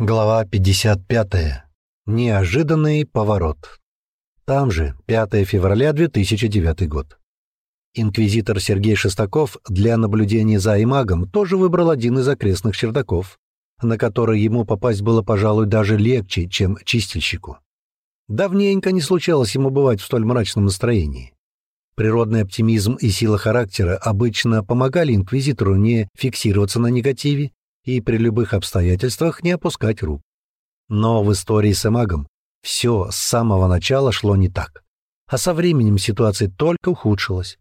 Глава 55. Неожиданный поворот. Там же, 5 февраля 2009 год. Инквизитор Сергей Шестаков для наблюдения за Имагом тоже выбрал один из окрестных чердаков, на который ему попасть было, пожалуй, даже легче, чем чистильщику. Давненько не случалось ему бывать в столь мрачном настроении. Природный оптимизм и сила характера обычно помогали инквизитору не фиксироваться на негативе и при любых обстоятельствах не опускать рук. Но в истории с Эмагом все с самого начала шло не так. А со временем ситуация только ухудшилась.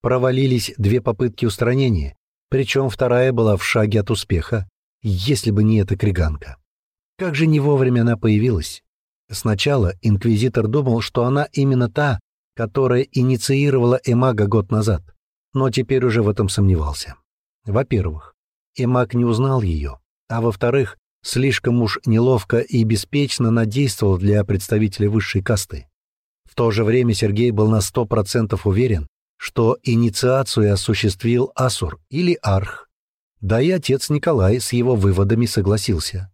Провалились две попытки устранения, причем вторая была в шаге от успеха, если бы не эта криганка. Как же не вовремя она появилась? Сначала инквизитор думал, что она именно та, которая инициировала Эмага год назад, но теперь уже в этом сомневался. Во-первых, и маг не узнал ее, а во-вторых, слишком уж неловко и беспечно надействовал для представителя высшей касты. В то же время Сергей был на сто процентов уверен, что инициацию осуществил Асур или Арх. Да и отец Николай с его выводами согласился.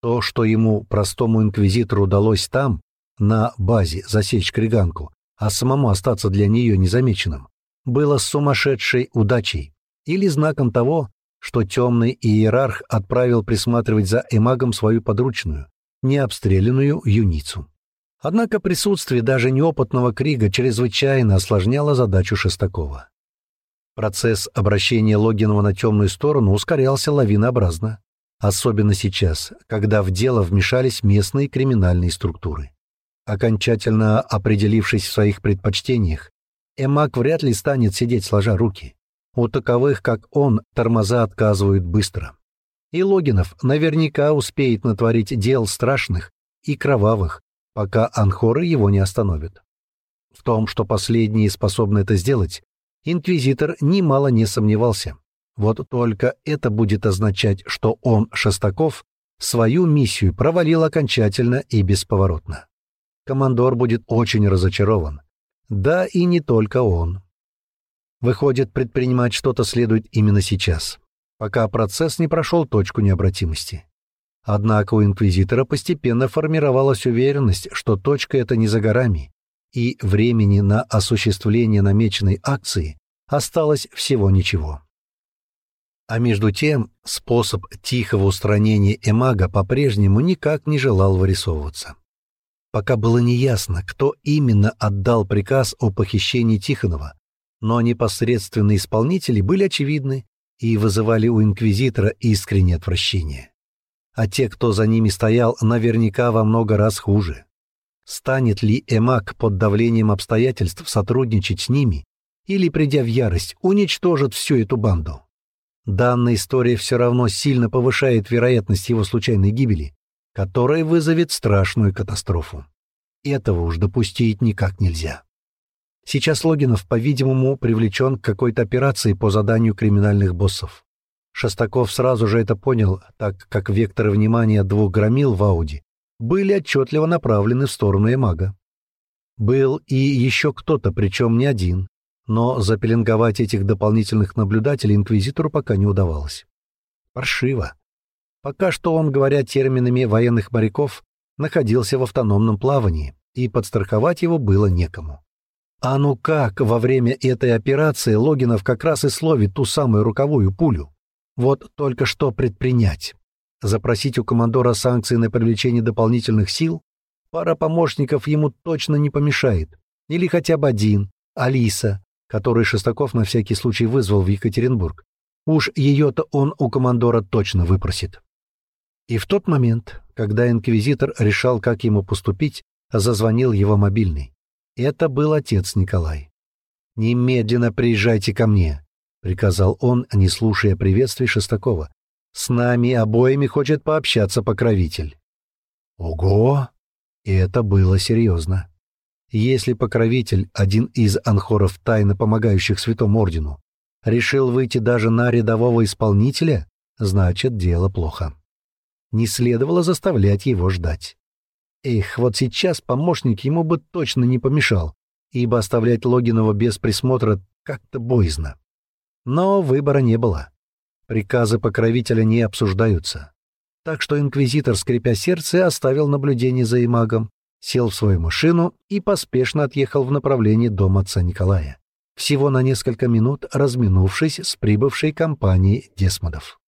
То, что ему, простому инквизитору, удалось там, на базе, засечь Криганку, а самому остаться для нее незамеченным, было сумасшедшей удачей или знаком того, что темный иерарх отправил присматривать за эмагом свою подручную, необстрелянную юницу. Однако присутствие даже неопытного Крига чрезвычайно осложняло задачу Шестакова. Процесс обращения Логинова на темную сторону ускорялся лавинообразно, особенно сейчас, когда в дело вмешались местные криминальные структуры. Окончательно определившись в своих предпочтениях, Эмак вряд ли станет сидеть сложа руки. У таковых, как он, тормоза отказывают быстро. И Логинов наверняка успеет натворить дел страшных и кровавых, пока анхоры его не остановят. В том, что последние способны это сделать, инквизитор немало не сомневался. Вот только это будет означать, что он, Шестаков, свою миссию провалил окончательно и бесповоротно. Командор будет очень разочарован. Да и не только он. Выходит, предпринимать что-то следует именно сейчас, пока процесс не прошел точку необратимости. Однако у инквизитора постепенно формировалась уверенность, что точка эта не за горами, и времени на осуществление намеченной акции осталось всего ничего. А между тем, способ тихого устранения Эмага по-прежнему никак не желал вырисовываться. Пока было неясно, кто именно отдал приказ о похищении Тихонова, но непосредственные исполнители были очевидны и вызывали у инквизитора искреннее отвращение. А те, кто за ними стоял, наверняка во много раз хуже. Станет ли Эмак под давлением обстоятельств сотрудничать с ними или, придя в ярость, уничтожит всю эту банду? Данная история все равно сильно повышает вероятность его случайной гибели, которая вызовет страшную катастрофу. Этого уж допустить никак нельзя. Сейчас Логинов, по-видимому, привлечен к какой-то операции по заданию криминальных боссов. Шостаков сразу же это понял, так как векторы внимания двух громил в Ауди были отчетливо направлены в сторону Эмага. Был и еще кто-то, причем не один, но запеленговать этих дополнительных наблюдателей инквизитору пока не удавалось. Паршиво. Пока что он, говоря терминами военных моряков, находился в автономном плавании, и подстраховать его было некому. А ну как во время этой операции Логинов как раз и словит ту самую руковую пулю? Вот только что предпринять. Запросить у командора санкции на привлечение дополнительных сил? Пара помощников ему точно не помешает. Или хотя бы один, Алиса, который Шестаков на всякий случай вызвал в Екатеринбург. Уж ее-то он у командора точно выпросит. И в тот момент, когда инквизитор решал, как ему поступить, зазвонил его мобильный. Это был отец Николай. «Немедленно приезжайте ко мне», — приказал он, не слушая приветствий Шестакова. «С нами обоими хочет пообщаться покровитель». «Ого!» И это было серьезно. Если покровитель, один из анхоров, тайно помогающих Святому Ордену, решил выйти даже на рядового исполнителя, значит, дело плохо. Не следовало заставлять его ждать. Эх, вот сейчас помощник ему бы точно не помешал, ибо оставлять Логинова без присмотра как-то боязно. Но выбора не было. Приказы покровителя не обсуждаются. Так что инквизитор, скрипя сердце, оставил наблюдение за имагом, сел в свою машину и поспешно отъехал в направлении дома отца Николая, всего на несколько минут разминувшись с прибывшей компанией Десмодов.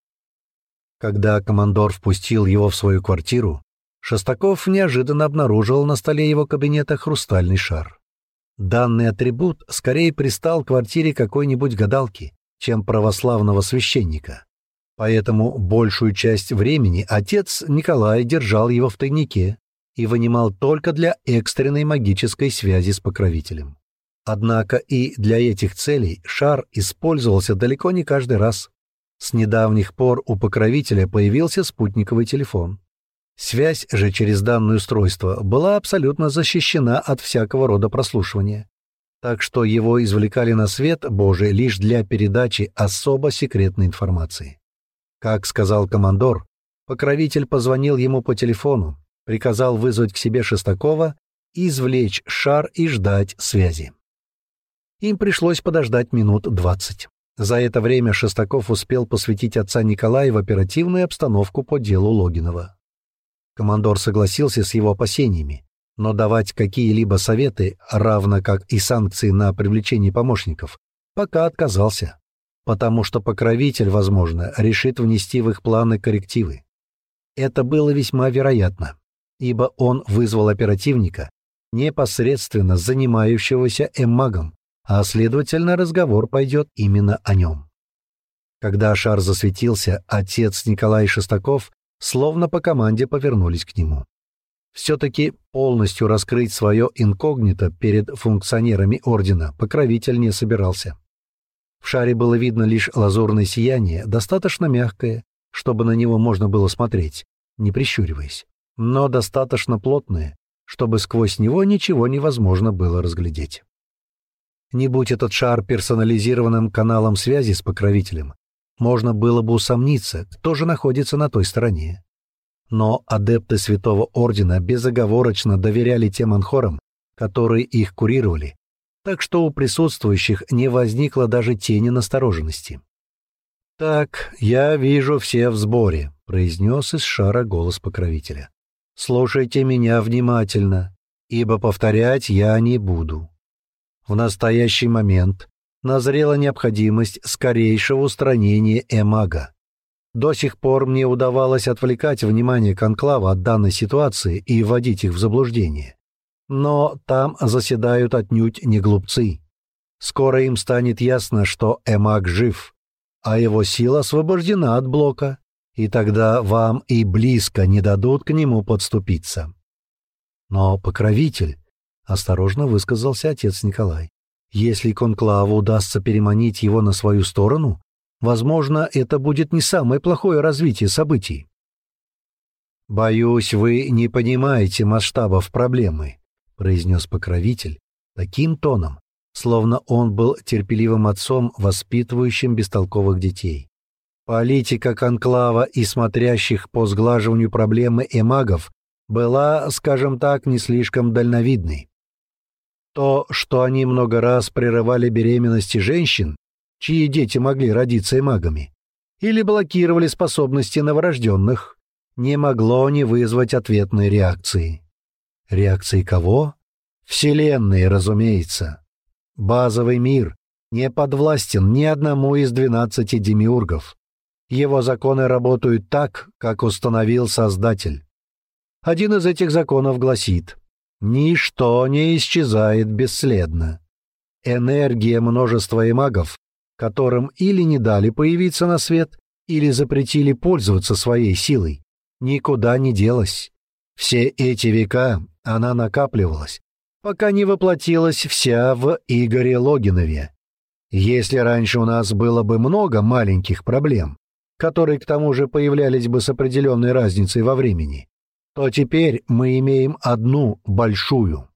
Когда командор впустил его в свою квартиру, Шестаков неожиданно обнаружил на столе его кабинета хрустальный шар. Данный атрибут скорее пристал к квартире какой-нибудь гадалки, чем православного священника. Поэтому большую часть времени отец Николай держал его в тайнике и вынимал только для экстренной магической связи с покровителем. Однако и для этих целей шар использовался далеко не каждый раз. С недавних пор у покровителя появился спутниковый телефон. Связь же через данное устройство была абсолютно защищена от всякого рода прослушивания. Так что его извлекали на свет Божий лишь для передачи особо секретной информации. Как сказал командор, покровитель позвонил ему по телефону, приказал вызвать к себе Шестакова, извлечь шар и ждать связи. Им пришлось подождать минут двадцать. За это время Шестаков успел посвятить отца Николая в оперативную обстановку по делу Логинова. Командор согласился с его опасениями, но давать какие-либо советы, равно как и санкции на привлечение помощников, пока отказался, потому что покровитель, возможно, решит внести в их планы коррективы. Это было весьма вероятно, ибо он вызвал оперативника, непосредственно занимающегося эммагом, а, следовательно, разговор пойдет именно о нем. Когда шар засветился, отец Николай Шестаков словно по команде повернулись к нему. Все-таки полностью раскрыть свое инкогнито перед функционерами Ордена покровитель не собирался. В шаре было видно лишь лазурное сияние, достаточно мягкое, чтобы на него можно было смотреть, не прищуриваясь, но достаточно плотное, чтобы сквозь него ничего невозможно было разглядеть. Не будь этот шар персонализированным каналом связи с покровителем, можно было бы усомниться, кто же находится на той стороне. Но адепты Святого Ордена безоговорочно доверяли тем анхорам, которые их курировали, так что у присутствующих не возникло даже тени настороженности. «Так, я вижу все в сборе», — произнес из шара голос покровителя. «Слушайте меня внимательно, ибо повторять я не буду. В настоящий момент назрела необходимость скорейшего устранения Эмага. До сих пор мне удавалось отвлекать внимание конклава от данной ситуации и вводить их в заблуждение. Но там заседают отнюдь не глупцы. Скоро им станет ясно, что Эмаг жив, а его сила освобождена от блока, и тогда вам и близко не дадут к нему подступиться. Но покровитель, — осторожно высказался отец Николай, если конклаву удастся переманить его на свою сторону, возможно, это будет не самое плохое развитие событий. «Боюсь, вы не понимаете масштабов проблемы», — произнес покровитель таким тоном, словно он был терпеливым отцом, воспитывающим бестолковых детей. Политика конклава и смотрящих по сглаживанию проблемы эмагов была, скажем так, не слишком дальновидной. То, что они много раз прерывали беременности женщин, чьи дети могли родиться эмагами, или блокировали способности новорожденных, не могло не вызвать ответной реакции. Реакции кого? Вселенной, разумеется. Базовый мир не подвластен ни одному из двенадцати демиургов. Его законы работают так, как установил Создатель. Один из этих законов гласит Ничто не исчезает бесследно. Энергия множества эмагов, которым или не дали появиться на свет, или запретили пользоваться своей силой, никуда не делась. Все эти века она накапливалась, пока не воплотилась вся в Игоре Логинове. Если раньше у нас было бы много маленьких проблем, которые к тому же появлялись бы с определенной разницей во времени, то теперь мы имеем одну большую.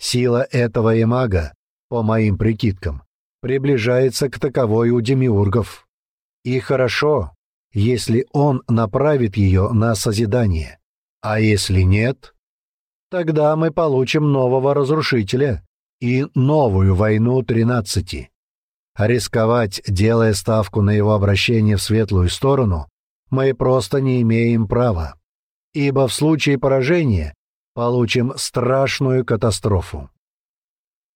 Сила этого эмага, по моим прикидкам, приближается к таковой у демиургов. И хорошо, если он направит ее на созидание. А если нет, тогда мы получим нового разрушителя и новую войну тринадцати. рисковать, делая ставку на его обращение в светлую сторону, мы просто не имеем права, ибо в случае поражения получим страшную катастрофу.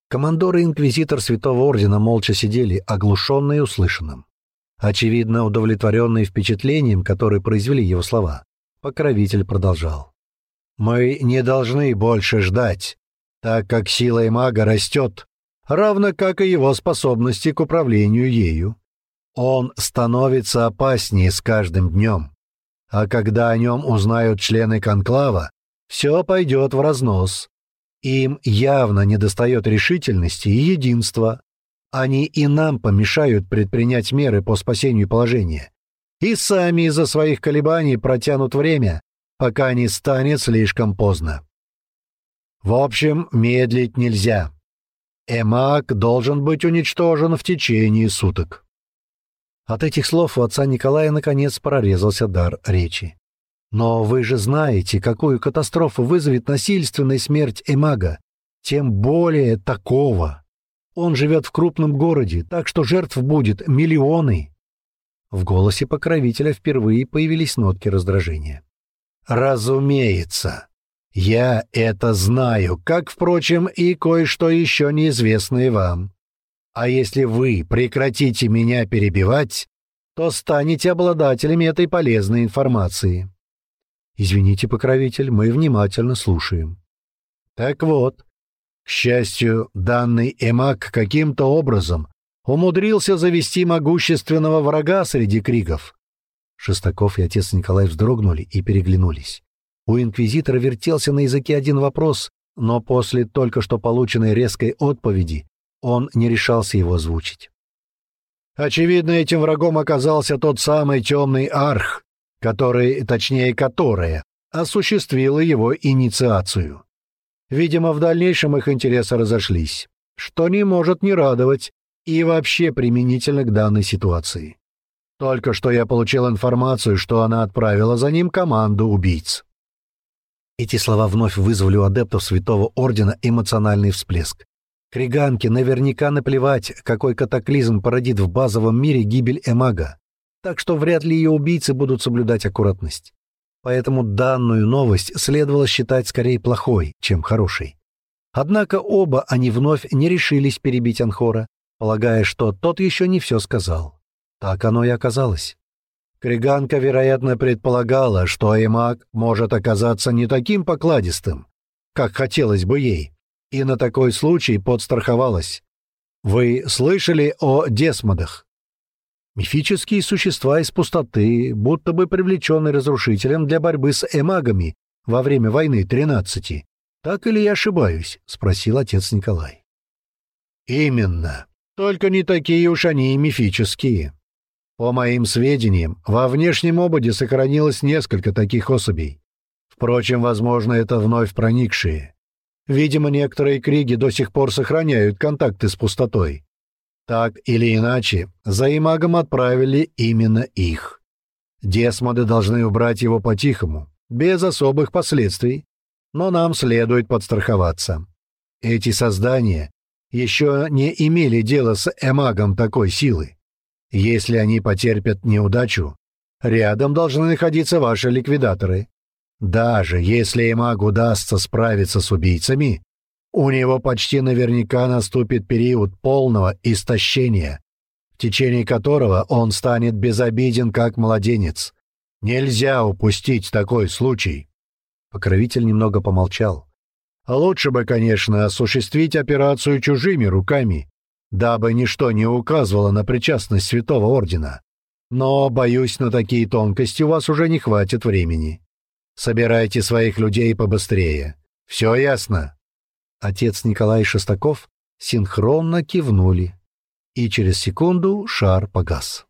Командор и инквизитор Святого Ордена молча сидели, оглушенные услышанным. Очевидно, удовлетворенные впечатлением, которое произвели его слова, покровитель продолжал. «Мы не должны больше ждать, так как сила мага растет, равно как и его способности к управлению ею. Он становится опаснее с каждым днем. А когда о нем узнают члены конклава, все пойдет в разнос. Им явно недостает решительности и единства. Они и нам помешают предпринять меры по спасению положения. И сами из-за своих колебаний протянут время, пока не станет слишком поздно. В общем, медлить нельзя. Эмак должен быть уничтожен в течение суток. От этих слов у отца Николая наконец прорезался дар речи. «Но вы же знаете, какую катастрофу вызовет насильственная смерть Эмага, тем более такого. Он живет в крупном городе, так что жертв будет миллионы». В голосе покровителя впервые появились нотки раздражения. «Разумеется. Я это знаю, как, впрочем, и кое-что еще неизвестное вам. А если вы прекратите меня перебивать, то станете обладателями этой полезной информации. Извините, покровитель, мы внимательно слушаем. Так вот, к счастью, данный Эмак каким-то образом умудрился завести могущественного врага среди кригов. Шестаков и отец Николай вздрогнули и переглянулись. У инквизитора вертелся на языке один вопрос, но после только что полученной резкой отповеди он не решался его озвучить. Очевидно, этим врагом оказался тот самый темный арх, который, точнее, которая, осуществила его инициацию. Видимо, в дальнейшем их интересы разошлись, что не может не радовать и вообще применительно к данной ситуации. Только что я получил информацию, что она отправила за ним команду убийц. Эти слова вновь вызвали у адептов Святого Ордена эмоциональный всплеск. Криганке наверняка наплевать, какой катаклизм породит в базовом мире гибель Эмага, так что вряд ли ее убийцы будут соблюдать аккуратность. Поэтому данную новость следовало считать скорее плохой, чем хорошей. Однако оба они вновь не решились перебить Анхора, полагая, что тот еще не все сказал. Так оно и оказалось. Криганка, вероятно, предполагала, что Эмаг может оказаться не таким покладистым, как хотелось бы ей, и на такой случай подстраховалась. Вы слышали о десмодах? Мифические существа из пустоты, будто бы привлеченные разрушителем для борьбы с эмагами во время войны тринадцати. Так или я ошибаюсь? — спросил отец Николай. Именно. Только не такие уж они и мифические. По моим сведениям, во внешнем ободе сохранилось несколько таких особей. Впрочем, возможно, это вновь проникшие. Видимо, некоторые криги до сих пор сохраняют контакты с пустотой. Так или иначе, за имагом отправили именно их. Десмоды должны убрать его по-тихому, без особых последствий, но нам следует подстраховаться. Эти создания еще не имели дела с эмагом такой силы. Если они потерпят неудачу, рядом должны находиться ваши ликвидаторы. Даже если Эмаг удастся справиться с убийцами, у него почти наверняка наступит период полного истощения, в течение которого он станет безобиден, как младенец. Нельзя упустить такой случай. Покровитель немного помолчал. Лучше бы, конечно, осуществить операцию чужими руками, дабы ничто не указывало на причастность Святого Ордена. Но, боюсь, на такие тонкости у вас уже не хватит времени. Собирайте своих людей побыстрее. Все ясно?» Отец Николай Шестаков синхронно кивнули, и через секунду шар погас.